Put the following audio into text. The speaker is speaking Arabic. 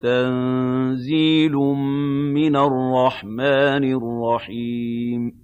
تَنزِيلٌ مِّنَ الرَّحْمَٰنِ الرَّحِيمِ.